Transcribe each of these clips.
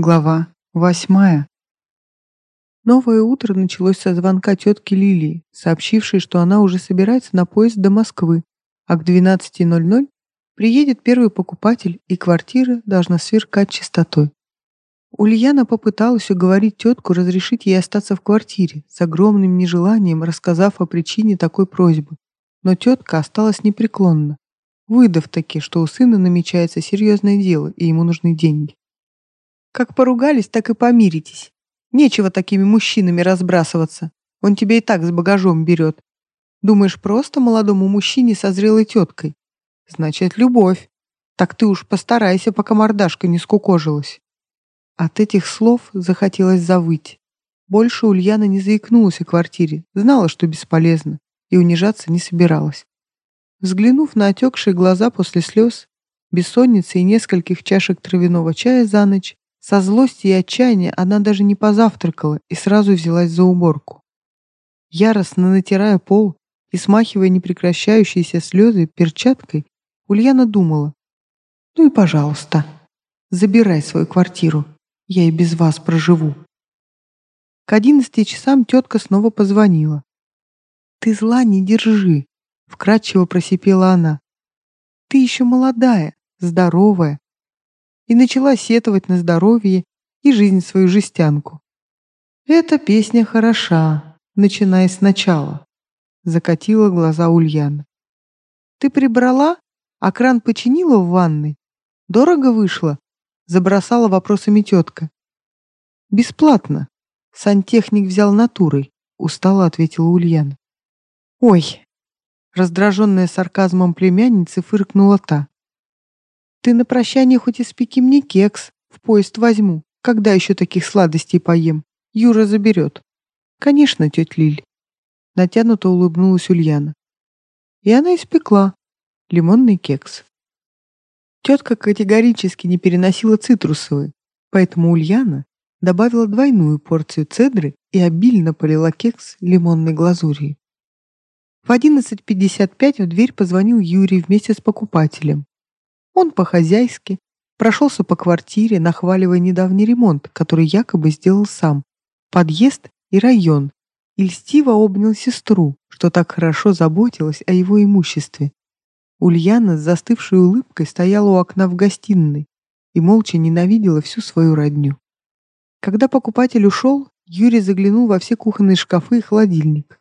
Глава восьмая. Новое утро началось со звонка тетки Лилии, сообщившей, что она уже собирается на поезд до Москвы, а к 12.00 приедет первый покупатель, и квартира должна сверкать чистотой. Ульяна попыталась уговорить тетку разрешить ей остаться в квартире, с огромным нежеланием рассказав о причине такой просьбы. Но тетка осталась непреклонна, выдав таки, что у сына намечается серьезное дело, и ему нужны деньги. Как поругались, так и помиритесь. Нечего такими мужчинами разбрасываться. Он тебя и так с багажом берет. Думаешь, просто молодому мужчине со зрелой теткой? Значит, любовь. Так ты уж постарайся, пока мордашка не скукожилась. От этих слов захотелось завыть. Больше Ульяна не заикнулась о квартире, знала, что бесполезно, и унижаться не собиралась. Взглянув на отекшие глаза после слез, бессонницы и нескольких чашек травяного чая за ночь, со злости и отчаяния она даже не позавтракала и сразу взялась за уборку. Яростно натирая пол и смахивая непрекращающиеся слезы перчаткой, Ульяна думала, «Ну и пожалуйста, забирай свою квартиру, я и без вас проживу». К одиннадцати часам тетка снова позвонила. «Ты зла не держи», — вкратчиво просипела она. «Ты еще молодая, здоровая, и начала сетовать на здоровье и жизнь свою жестянку. «Эта песня хороша, начиная сначала», — закатила глаза Ульяна. «Ты прибрала, а кран починила в ванной? Дорого вышло?» — забросала вопросами тетка. «Бесплатно. Сантехник взял натурой», — устало ответила Ульяна. «Ой!» — раздраженная сарказмом племянницы фыркнула та. Ты на прощание хоть испеки мне кекс, в поезд возьму. Когда еще таких сладостей поем? Юра заберет. Конечно, тетя Лиль. Натянуто улыбнулась Ульяна. И она испекла лимонный кекс. Тетка категорически не переносила цитрусовые, поэтому Ульяна добавила двойную порцию цедры и обильно полила кекс лимонной глазурью. В 11.55 в дверь позвонил Юрий вместе с покупателем. Он по-хозяйски прошелся по квартире, нахваливая недавний ремонт, который якобы сделал сам, подъезд и район, и обнял сестру, что так хорошо заботилась о его имуществе. Ульяна с застывшей улыбкой стояла у окна в гостиной и молча ненавидела всю свою родню. Когда покупатель ушел, Юрий заглянул во все кухонные шкафы и холодильник.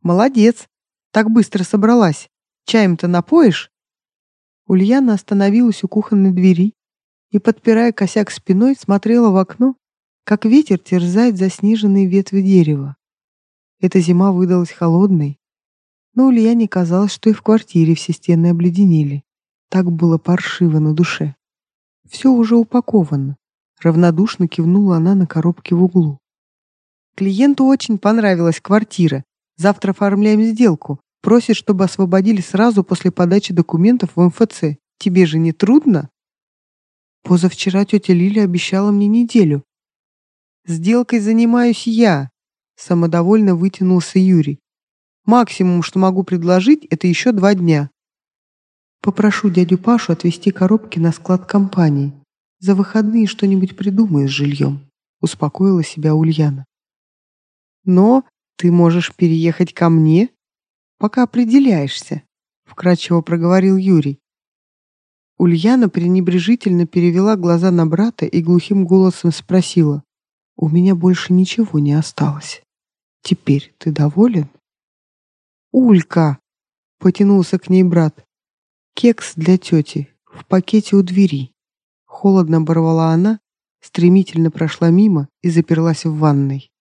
«Молодец! Так быстро собралась. Чаем-то напоишь?» Ульяна остановилась у кухонной двери и, подпирая косяк спиной, смотрела в окно, как ветер терзает заснеженные ветви дерева. Эта зима выдалась холодной, но Ульяне казалось, что и в квартире все стены обледенели. Так было паршиво на душе. Все уже упаковано. Равнодушно кивнула она на коробке в углу. Клиенту очень понравилась квартира. Завтра оформляем сделку. Просит, чтобы освободили сразу после подачи документов в МФЦ. Тебе же не трудно? Позавчера тетя Лиля обещала мне неделю. Сделкой занимаюсь я, самодовольно вытянулся Юрий. Максимум, что могу предложить, это еще два дня. Попрошу дядю Пашу отвезти коробки на склад компании. За выходные что-нибудь придумаю с жильем, успокоила себя Ульяна. Но ты можешь переехать ко мне пока определяешься», — вкратчиво проговорил Юрий. Ульяна пренебрежительно перевела глаза на брата и глухим голосом спросила, «У меня больше ничего не осталось. Теперь ты доволен?» «Улька!» — потянулся к ней брат. «Кекс для тети в пакете у двери». Холодно оборвала она, стремительно прошла мимо и заперлась в ванной.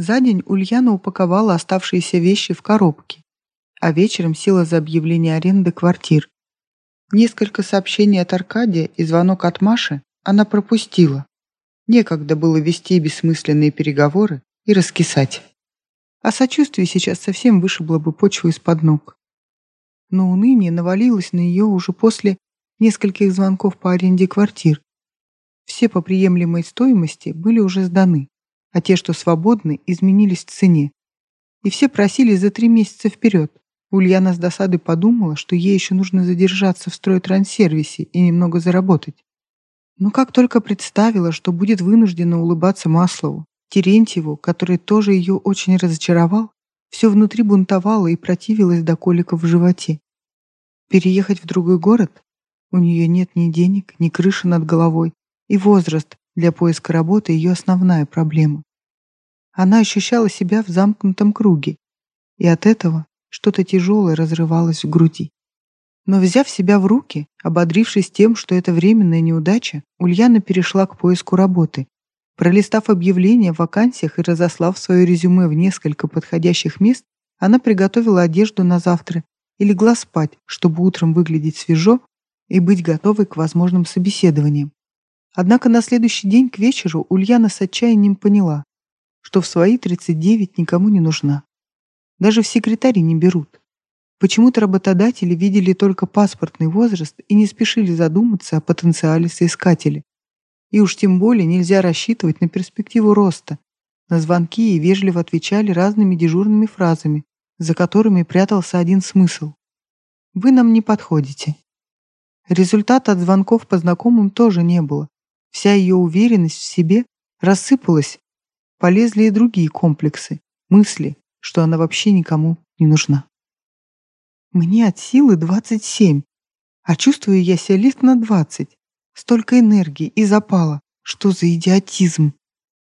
За день Ульяна упаковала оставшиеся вещи в коробки, а вечером села за объявление аренды квартир. Несколько сообщений от Аркадия и звонок от Маши она пропустила. Некогда было вести бессмысленные переговоры и раскисать. А сочувствие сейчас совсем вышибло бы почву из-под ног. Но уныние навалилось на нее уже после нескольких звонков по аренде квартир. Все по приемлемой стоимости были уже сданы а те, что свободны, изменились в цене. И все просили за три месяца вперед. Ульяна с досадой подумала, что ей еще нужно задержаться в стройтранссервисе и немного заработать. Но как только представила, что будет вынуждена улыбаться Маслову, Терентьеву, который тоже ее очень разочаровал, все внутри бунтовало и противилось до коликов в животе. Переехать в другой город? У нее нет ни денег, ни крыши над головой, и возраст для поиска работы — ее основная проблема. Она ощущала себя в замкнутом круге, и от этого что-то тяжелое разрывалось в груди. Но взяв себя в руки, ободрившись тем, что это временная неудача, Ульяна перешла к поиску работы. Пролистав объявления в вакансиях и разослав свое резюме в несколько подходящих мест, она приготовила одежду на завтра и легла спать, чтобы утром выглядеть свежо и быть готовой к возможным собеседованиям. Однако на следующий день к вечеру Ульяна с отчаянием поняла, что в свои 39 никому не нужна. Даже в секретари не берут. Почему-то работодатели видели только паспортный возраст и не спешили задуматься о потенциале соискателя. И уж тем более нельзя рассчитывать на перспективу роста. На звонки и вежливо отвечали разными дежурными фразами, за которыми прятался один смысл. «Вы нам не подходите». Результата от звонков по знакомым тоже не было. Вся ее уверенность в себе рассыпалась. Полезли и другие комплексы, мысли, что она вообще никому не нужна. Мне от силы 27, а чувствую я себя лет на 20. Столько энергии и запала. Что за идиотизм?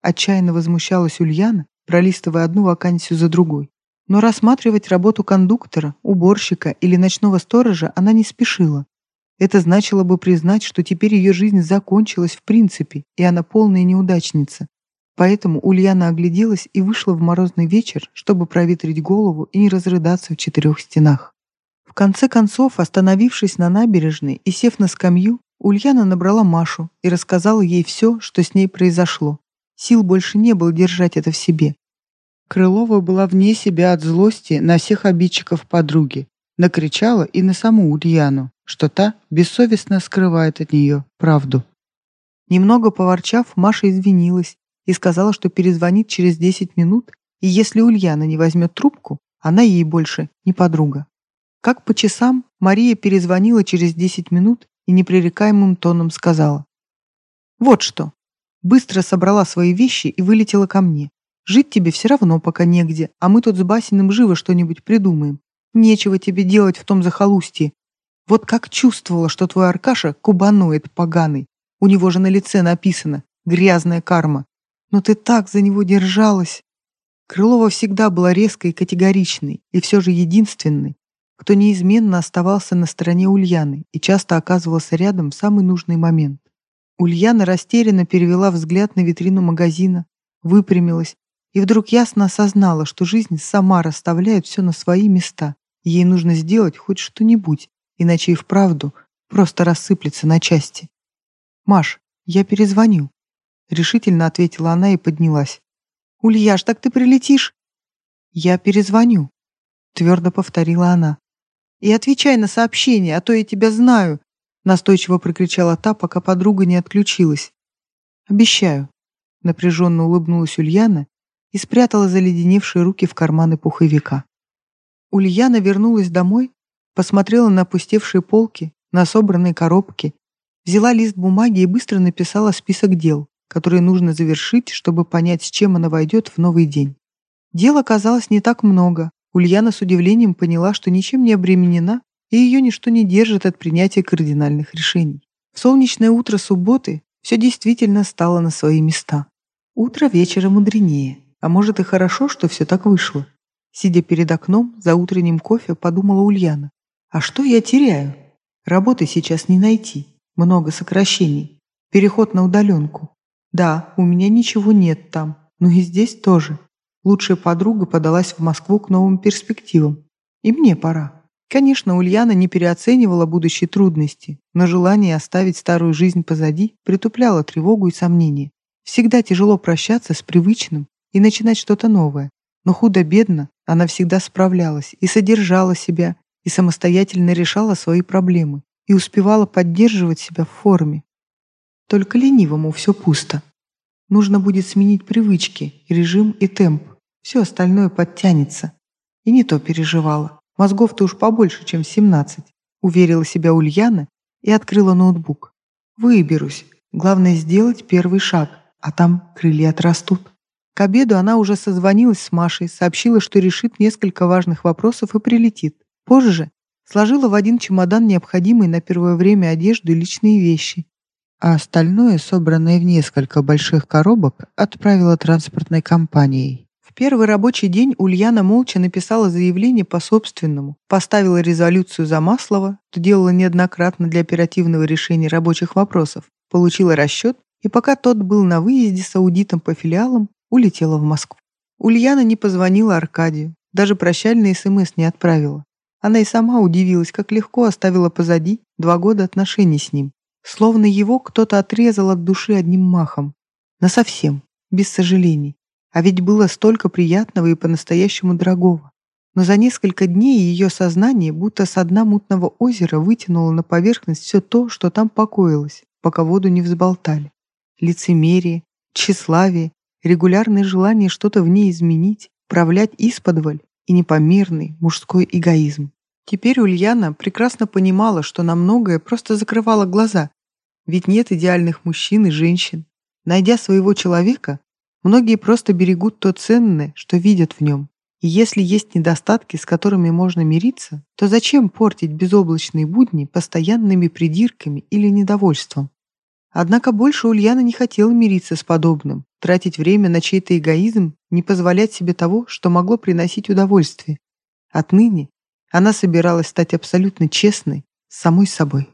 Отчаянно возмущалась Ульяна, пролистывая одну вакансию за другой. Но рассматривать работу кондуктора, уборщика или ночного сторожа она не спешила. Это значило бы признать, что теперь ее жизнь закончилась в принципе, и она полная неудачница. Поэтому Ульяна огляделась и вышла в морозный вечер, чтобы проветрить голову и не разрыдаться в четырех стенах. В конце концов, остановившись на набережной и сев на скамью, Ульяна набрала Машу и рассказала ей все, что с ней произошло. Сил больше не было держать это в себе. Крылова была вне себя от злости на всех обидчиков подруги, накричала и на саму Ульяну, что та бессовестно скрывает от нее правду. Немного поворчав, Маша извинилась и сказала, что перезвонит через 10 минут, и если Ульяна не возьмет трубку, она ей больше не подруга. Как по часам, Мария перезвонила через 10 минут и непререкаемым тоном сказала. «Вот что. Быстро собрала свои вещи и вылетела ко мне. Жить тебе все равно пока негде, а мы тут с Басиным живо что-нибудь придумаем. Нечего тебе делать в том захолустье. Вот как чувствовала, что твой Аркаша кубанует поганый. У него же на лице написано «грязная карма». Но ты так за него держалась. Крылова всегда была резкой и категоричной, и все же единственной, кто неизменно оставался на стороне Ульяны и часто оказывался рядом в самый нужный момент. Ульяна растерянно перевела взгляд на витрину магазина, выпрямилась и вдруг ясно осознала, что жизнь сама расставляет все на свои места, ей нужно сделать хоть что-нибудь, иначе и вправду просто рассыплется на части. «Маш, я перезвоню», — решительно ответила она и поднялась. «Ульяш, так ты прилетишь?» «Я перезвоню», — твердо повторила она. И отвечай на сообщение, а то я тебя знаю!» Настойчиво прокричала та, пока подруга не отключилась. «Обещаю», — напряженно улыбнулась Ульяна и спрятала заледеневшие руки в карманы пуховика. Ульяна вернулась домой, посмотрела на опустевшие полки, на собранные коробки, взяла лист бумаги и быстро написала список дел, которые нужно завершить, чтобы понять, с чем она войдет в новый день. Дел оказалось не так много, Ульяна с удивлением поняла, что ничем не обременена, и ее ничто не держит от принятия кардинальных решений. В солнечное утро субботы все действительно стало на свои места. Утро вечера мудренее, а может и хорошо, что все так вышло. Сидя перед окном за утренним кофе, подумала Ульяна. А что я теряю? Работы сейчас не найти. Много сокращений. Переход на удаленку. Да, у меня ничего нет там, но и здесь тоже. Лучшая подруга подалась в Москву к новым перспективам. И мне пора. Конечно, Ульяна не переоценивала будущие трудности, но желание оставить старую жизнь позади притупляло тревогу и сомнения. Всегда тяжело прощаться с привычным и начинать что-то новое. Но худо-бедно она всегда справлялась и содержала себя, и самостоятельно решала свои проблемы, и успевала поддерживать себя в форме. Только ленивому все пусто. Нужно будет сменить привычки, режим и темп. Все остальное подтянется. И не то переживала. Мозгов-то уж побольше, чем 17. Уверила себя Ульяна и открыла ноутбук. Выберусь. Главное сделать первый шаг, а там крылья отрастут. К обеду она уже созвонилась с Машей, сообщила, что решит несколько важных вопросов и прилетит. Позже сложила в один чемодан необходимые на первое время одежду и личные вещи, а остальное, собранное в несколько больших коробок, отправила транспортной компанией. В первый рабочий день Ульяна молча написала заявление по собственному, поставила резолюцию за Маслова, что делала неоднократно для оперативного решения рабочих вопросов, получила расчет и пока тот был на выезде с аудитом по филиалам, улетела в Москву. Ульяна не позвонила Аркадию, даже прощальный СМС не отправила. Она и сама удивилась, как легко оставила позади два года отношений с ним. Словно его кто-то отрезал от души одним махом. Насовсем, без сожалений. А ведь было столько приятного и по-настоящему дорогого. Но за несколько дней ее сознание будто с дна мутного озера вытянуло на поверхность все то, что там покоилось, пока воду не взболтали. Лицемерие, тщеславие, регулярное желание что-то в ней изменить, правлять исподволь и непомерный мужской эгоизм. Теперь Ульяна прекрасно понимала, что на многое просто закрывала глаза, ведь нет идеальных мужчин и женщин. Найдя своего человека, Многие просто берегут то ценное, что видят в нем. И если есть недостатки, с которыми можно мириться, то зачем портить безоблачные будни постоянными придирками или недовольством? Однако больше Ульяна не хотела мириться с подобным, тратить время на чей-то эгоизм, не позволять себе того, что могло приносить удовольствие. Отныне она собиралась стать абсолютно честной с самой собой.